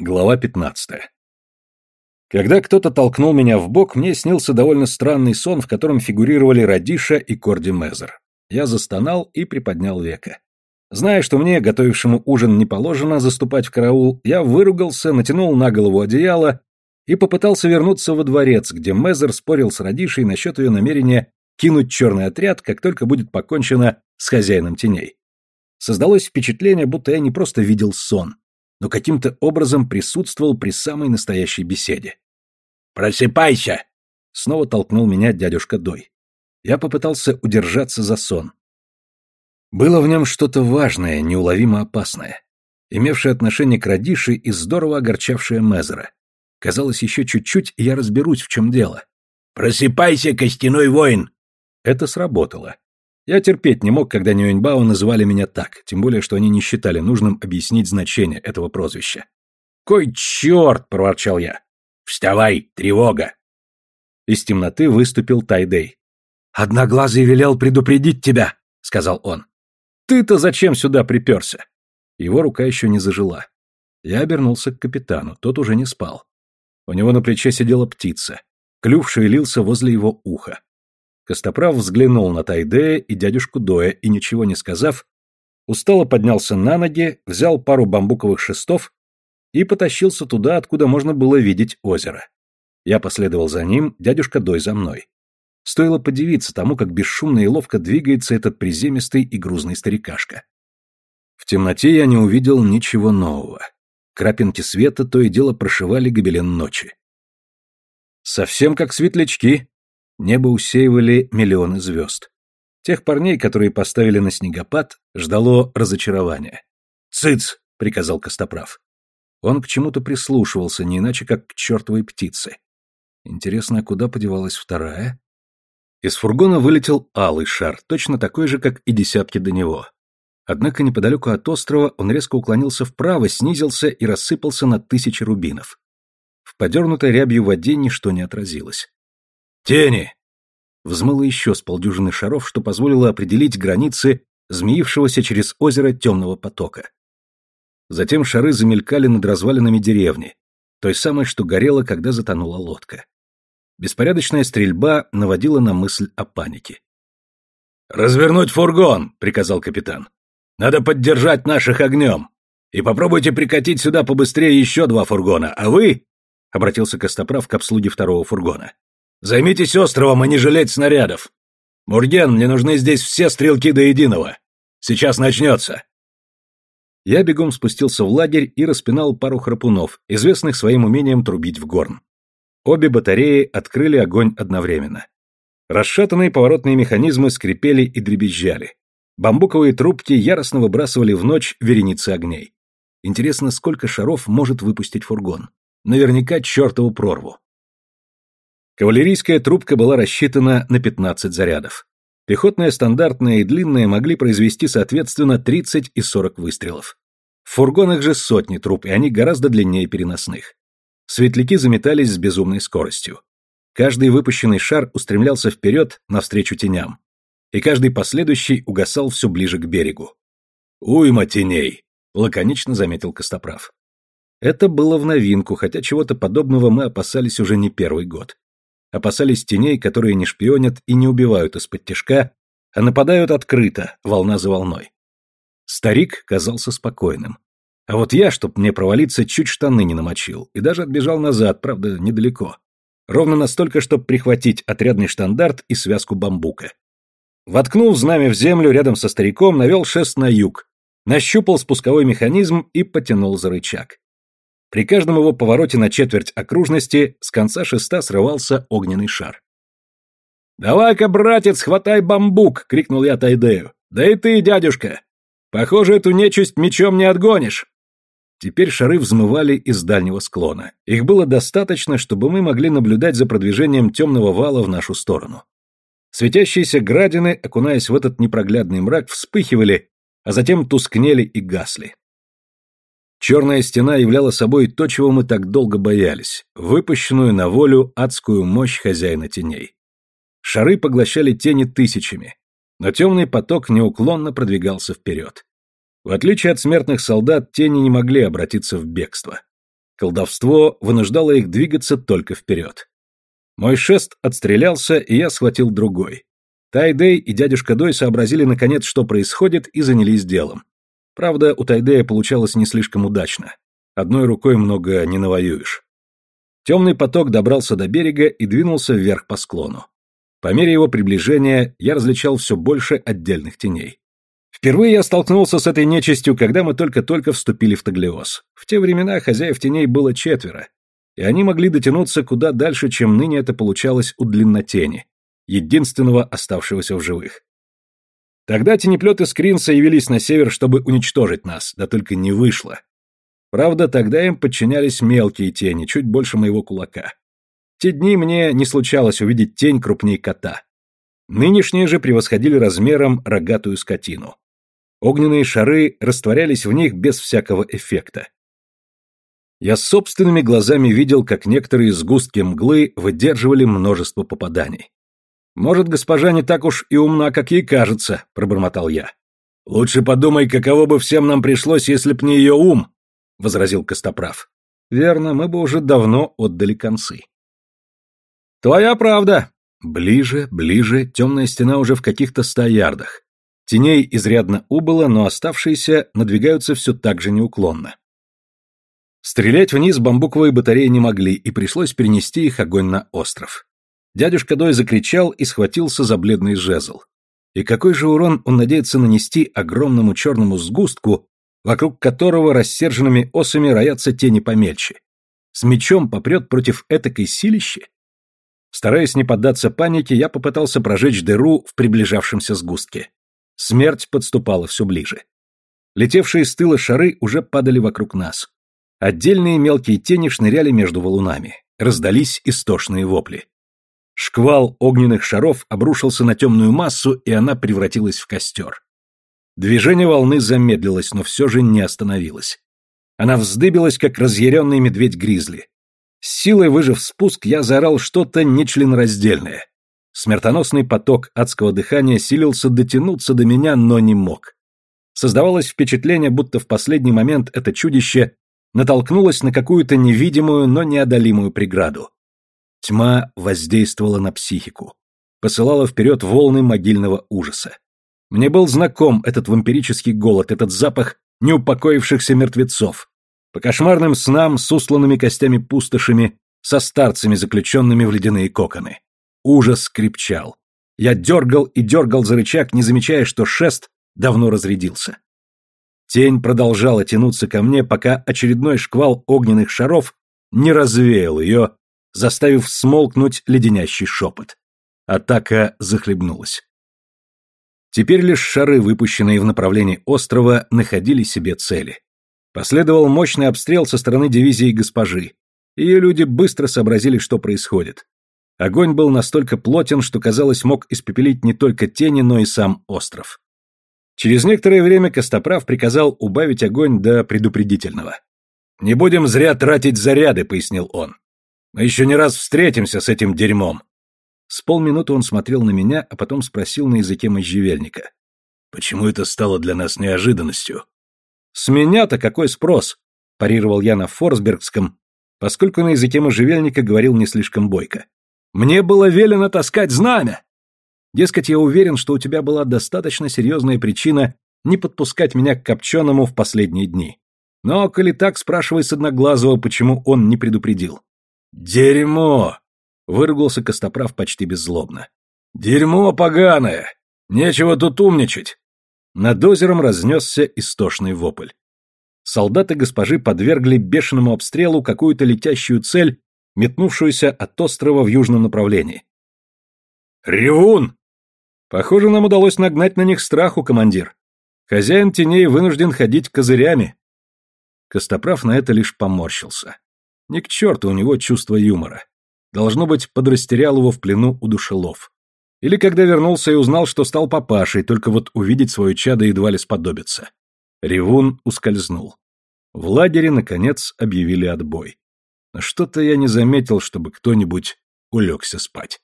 Глава 15. Когда кто-то толкнул меня в бок, мне снился довольно странный сон, в котором фигурировали Радиша и Корди Мезер. Я застонал и приподнял века. Зная, что мне, готовившему ужин, не положено заступать в караул, я выругался, натянул на голову одеяло и попытался вернуться во дворец, где Мезер спорил с Радишей насчет ее намерения кинуть черный отряд, как только будет покончено с хозяином теней. Создалось впечатление, будто я не просто видел сон, но каким-то образом присутствовал при самой настоящей беседе. «Просыпайся!» — снова толкнул меня дядюшка Дой. Я попытался удержаться за сон. Было в нем что-то важное, неуловимо опасное, имевшее отношение к Радише и здорово огорчавшее Мезера. Казалось, еще чуть-чуть, я разберусь, в чем дело. «Просыпайся, костяной воин!» Это сработало. Я терпеть не мог, когда Нюэньбао называли меня так, тем более, что они не считали нужным объяснить значение этого прозвища. «Кой черт!» — проворчал я. «Вставай, тревога!» Из темноты выступил Тайдей. «Одноглазый велел предупредить тебя», — сказал он. «Ты-то зачем сюда приперся?» Его рука еще не зажила. Я обернулся к капитану, тот уже не спал. У него на плече сидела птица. Клюв шевелился возле его уха. Костоправ взглянул на Тайдея и дядюшку Доя и, ничего не сказав, устало поднялся на ноги, взял пару бамбуковых шестов и потащился туда, откуда можно было видеть озеро. Я последовал за ним, дядюшка Дой за мной. Стоило подивиться тому, как бесшумно и ловко двигается этот приземистый и грузный старикашка. В темноте я не увидел ничего нового. Крапинки света то и дело прошивали гобелен ночи. Совсем как светлячки, Небо усеивали миллионы звезд. Тех парней, которые поставили на снегопад, ждало разочарование. «Цыц!» — приказал Костоправ. Он к чему-то прислушивался, не иначе как к чертовой птице. Интересно, а куда подевалась вторая? Из фургона вылетел алый шар, точно такой же, как и десятки до него. Однако неподалеку от острова он резко уклонился вправо, снизился и рассыпался на тысячи рубинов. В подернутой рябью воде ничто не отразилось. «Тени!» Взмыло еще с полдюжины шаров, что позволило определить границы змеившегося через озеро темного потока. Затем шары замелькали над развалинами деревни, той самой, что горела, когда затонула лодка. Беспорядочная стрельба наводила на мысль о панике. «Развернуть фургон!» — приказал капитан. «Надо поддержать наших огнем! И попробуйте прикатить сюда побыстрее еще два фургона, а вы...» — обратился Костоправ к обслуге второго фургона. Займитесь островом, а не жалеть снарядов. Мурген, мне нужны здесь все стрелки до единого. Сейчас начнется. Я бегом спустился в лагерь и распинал пару храпунов, известных своим умением трубить в горн. Обе батареи открыли огонь одновременно. Расшатанные поворотные механизмы скрипели и дребезжали. Бамбуковые трубки яростно выбрасывали в ночь вереницы огней. Интересно, сколько шаров может выпустить фургон? Наверняка чертову прорву. Кавалерийская трубка была рассчитана на 15 зарядов. Пехотная стандартная и длинная могли произвести соответственно 30 и 40 выстрелов. В фургонах же сотни труб, и они гораздо длиннее переносных. Светляки заметались с безумной скоростью. Каждый выпущенный шар устремлялся вперед, навстречу теням. И каждый последующий угасал все ближе к берегу. «Уйма теней!» — лаконично заметил Костоправ. Это было в новинку, хотя чего-то подобного мы опасались уже не первый год опасались теней, которые не шпионят и не убивают из-под тяжка, а нападают открыто, волна за волной. Старик казался спокойным. А вот я, чтоб мне провалиться, чуть штаны не намочил, и даже отбежал назад, правда, недалеко. Ровно настолько, чтобы прихватить отрядный штандарт и связку бамбука. Воткнул знамя в землю рядом со стариком, навел шест на юг, нащупал спусковой механизм и потянул за рычаг. При каждом его повороте на четверть окружности с конца шеста срывался огненный шар. «Давай-ка, братец, хватай бамбук!» — крикнул я Тайдею. «Да и ты, дядюшка! Похоже, эту нечисть мечом не отгонишь!» Теперь шары взмывали из дальнего склона. Их было достаточно, чтобы мы могли наблюдать за продвижением темного вала в нашу сторону. Светящиеся градины, окунаясь в этот непроглядный мрак, вспыхивали, а затем тускнели и гасли. Черная стена являла собой то, чего мы так долго боялись, выпущенную на волю адскую мощь хозяина теней. Шары поглощали тени тысячами, но темный поток неуклонно продвигался вперед. В отличие от смертных солдат, тени не могли обратиться в бегство. Колдовство вынуждало их двигаться только вперед. Мой шест отстрелялся, и я схватил другой. Тайдей и дядюшка Дой сообразили наконец, что происходит, и занялись делом. Правда, у Тайдея получалось не слишком удачно. Одной рукой много не навоюешь. Темный поток добрался до берега и двинулся вверх по склону. По мере его приближения я различал все больше отдельных теней. Впервые я столкнулся с этой нечистью, когда мы только-только вступили в Таглиоз. В те времена хозяев теней было четверо, и они могли дотянуться куда дальше, чем ныне это получалось у длиннотени, единственного оставшегося в живых. Тогда тенеплеты Скринса явились на север, чтобы уничтожить нас, да только не вышло. Правда, тогда им подчинялись мелкие тени, чуть больше моего кулака. Те дни мне не случалось увидеть тень крупнее кота. Нынешние же превосходили размером рогатую скотину. Огненные шары растворялись в них без всякого эффекта. Я собственными глазами видел, как некоторые сгустки мглы выдерживали множество попаданий. «Может, госпожа не так уж и умна, как ей кажется», — пробормотал я. «Лучше подумай, каково бы всем нам пришлось, если б не ее ум», — возразил Костоправ. «Верно, мы бы уже давно отдали концы». «Твоя правда». Ближе, ближе, темная стена уже в каких-то ста ярдах. Теней изрядно убыло, но оставшиеся надвигаются все так же неуклонно. Стрелять вниз бамбуковые батареи не могли, и пришлось перенести их огонь на остров. Дядюшка Дой закричал и схватился за бледный жезл. И какой же урон он надеется нанести огромному черному сгустку, вокруг которого рассерженными осами роятся тени помельче? С мечом попрет против этакой силищи? Стараясь не поддаться панике, я попытался прожечь дыру в приближавшемся сгустке. Смерть подступала все ближе. Летевшие с тыла шары уже падали вокруг нас. Отдельные мелкие тени шныряли между валунами. Раздались истошные вопли. Шквал огненных шаров обрушился на темную массу, и она превратилась в костер. Движение волны замедлилось, но все же не остановилось. Она вздыбилась, как разъяренный медведь-гризли. С силой выжив спуск, я заорал что-то нечленораздельное. Смертоносный поток адского дыхания силился дотянуться до меня, но не мог. Создавалось впечатление, будто в последний момент это чудище натолкнулось на какую-то невидимую, но неодолимую преграду. Тьма воздействовала на психику, посылала вперед волны могильного ужаса. Мне был знаком этот вампирический голод, этот запах неупокоившихся мертвецов. По кошмарным снам с усланными костями пустошами, со старцами, заключенными в ледяные коконы. Ужас скрипчал. Я дергал и дергал за рычаг, не замечая, что шест давно разрядился. Тень продолжала тянуться ко мне, пока очередной шквал огненных шаров не развеял ее, заставив смолкнуть леденящий шепот. Атака захлебнулась. Теперь лишь шары, выпущенные в направлении острова, находили себе цели. Последовал мощный обстрел со стороны дивизии госпожи. Ее люди быстро сообразили, что происходит. Огонь был настолько плотен, что, казалось, мог испепелить не только тени, но и сам остров. Через некоторое время Костоправ приказал убавить огонь до предупредительного. «Не будем зря тратить заряды», — пояснил он. Мы еще не раз встретимся с этим дерьмом. С полминуты он смотрел на меня, а потом спросил на языке можжевельника. Почему это стало для нас неожиданностью? С меня-то какой спрос? Парировал я на Форсбергском, поскольку на языке можжевельника говорил не слишком бойко. Мне было велено таскать знамя. Дескать, я уверен, что у тебя была достаточно серьезная причина не подпускать меня к Копченому в последние дни. Но, коли так, спрашивай с Одноглазого, почему он не предупредил. «Дерьмо!» — выругался Костоправ почти беззлобно. «Дерьмо поганое! Нечего тут умничать!» Над озером разнесся истошный вопль. Солдаты госпожи подвергли бешеному обстрелу какую-то летящую цель, метнувшуюся от острова в южном направлении. «Ревун!» Похоже, нам удалось нагнать на них страху, командир. Хозяин теней вынужден ходить козырями. Костоправ на это лишь поморщился. Ни к черту у него чувство юмора. Должно быть, подрастерял его в плену у душелов. Или когда вернулся и узнал, что стал папашей, только вот увидеть свое чадо едва ли сподобится. Ревун ускользнул. В лагере, наконец, объявили отбой. Но что-то я не заметил, чтобы кто-нибудь улегся спать.